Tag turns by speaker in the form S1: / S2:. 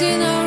S1: You know.